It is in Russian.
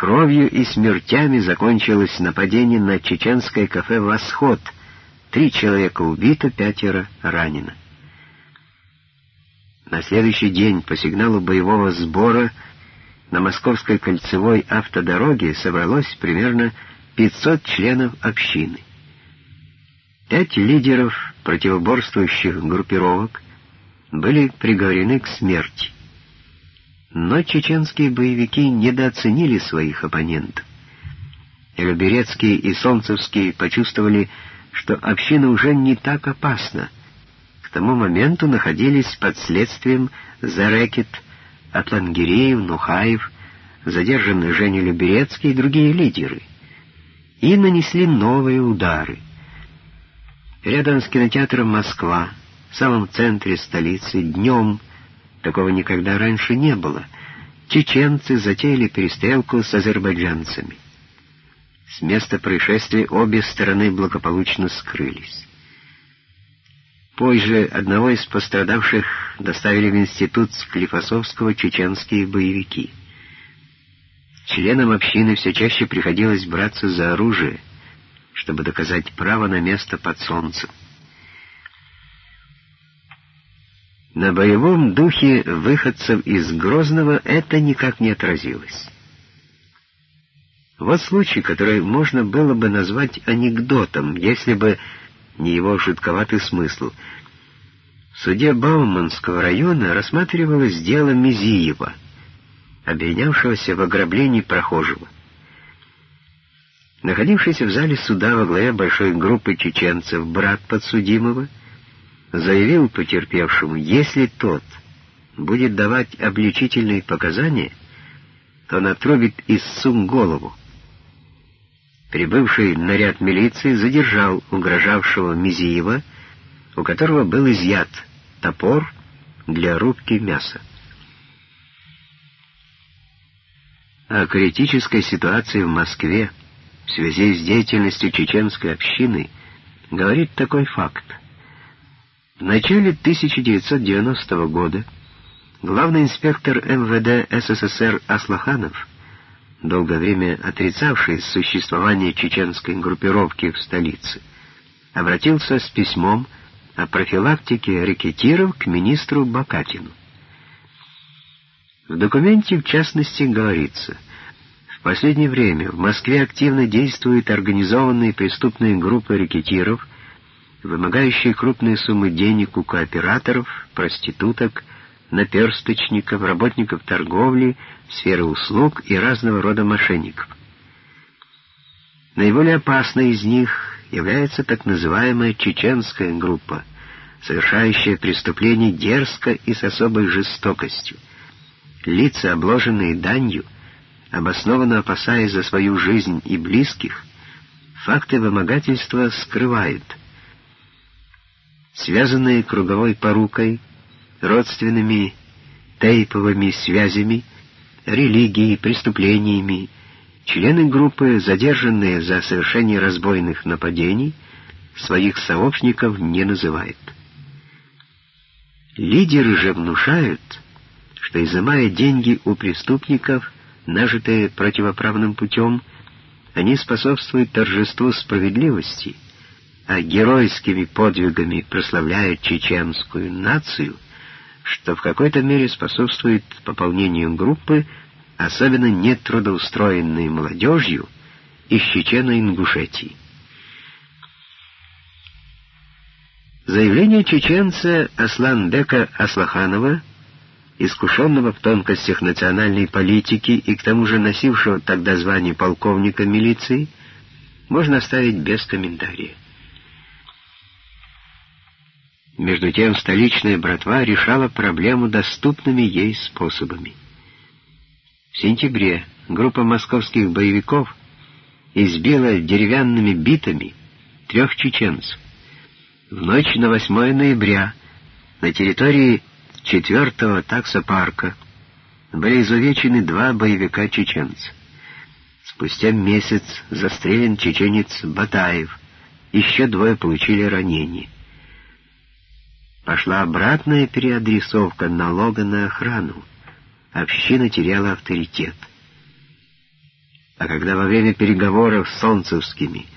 Кровью и смертями закончилось нападение на чеченское кафе «Восход». Три человека убито, пятеро ранено. На следующий день по сигналу боевого сбора на Московской кольцевой автодороге собралось примерно 500 членов общины. Пять лидеров противоборствующих группировок были приговорены к смерти. Но чеченские боевики недооценили своих оппонентов. Люберецкие и Солнцевские почувствовали, что община уже не так опасна. К тому моменту находились под следствием за рэкет Атлангиреев, Нухаев, задержанный Женя Люберецкий и другие лидеры. И нанесли новые удары. Рядом с кинотеатром «Москва», в самом центре столицы, днем, такого никогда раньше не было, чеченцы затеяли перестрелку с азербайджанцами. С места происшествия обе стороны благополучно скрылись. Позже одного из пострадавших доставили в институт Склифосовского чеченские боевики. Членам общины все чаще приходилось браться за оружие, чтобы доказать право на место под солнцем. На боевом духе выходцев из Грозного это никак не отразилось. Вот случай, который можно было бы назвать анекдотом, если бы не его жутковатый смысл. В суде Бауманского района рассматривалось дело Мизиева, обвинявшегося в ограблении прохожего. Находившийся в зале суда во главе большой группы чеченцев брат подсудимого заявил потерпевшему, если тот будет давать обличительные показания, то он отрубит истцу голову. Прибывший наряд милиции задержал угрожавшего Мизиева, у которого был изъят топор для рубки мяса. О критической ситуации в Москве в связи с деятельностью чеченской общины говорит такой факт. Начале 1990 года главный инспектор МВД СССР Аслаханов долгое время отрицавший существование чеченской группировки в столице, обратился с письмом о профилактике рекетиров к министру Бакатину. В документе, в частности, говорится, в последнее время в Москве активно действуют организованные преступные группы рекетиров, вымогающие крупные суммы денег у кооператоров, проституток, наперсточников, работников торговли, сферы услуг и разного рода мошенников. Наиболее опасной из них является так называемая чеченская группа, совершающая преступления дерзко и с особой жестокостью. Лица, обложенные данью, обоснованно опасаясь за свою жизнь и близких, факты вымогательства скрывают. Связанные круговой порукой, родственными тейповыми связями, религией, преступлениями, члены группы, задержанные за совершение разбойных нападений, своих сообщников не называют. Лидеры же внушают, что, изымая деньги у преступников, нажитые противоправным путем, они способствуют торжеству справедливости, геройскими подвигами прославляют чеченскую нацию — что в какой-то мере способствует пополнению группы, особенно нетрудоустроенной молодежью из Чечено-Ингушетии. Заявление чеченца Асланбека Аслаханова, искушенного в тонкостях национальной политики и к тому же носившего тогда звание полковника милиции, можно оставить без комментария. Между тем столичная братва решала проблему доступными ей способами. В сентябре группа московских боевиков избила деревянными битами трех чеченцев. В ночь на 8 ноября на территории 4-го таксопарка были изувечены два боевика-чеченца. Спустя месяц застрелен чеченец Батаев, еще двое получили ранения пошла обратная переадресовка налога на охрану. Община теряла авторитет. А когда во время переговоров с солнцевскими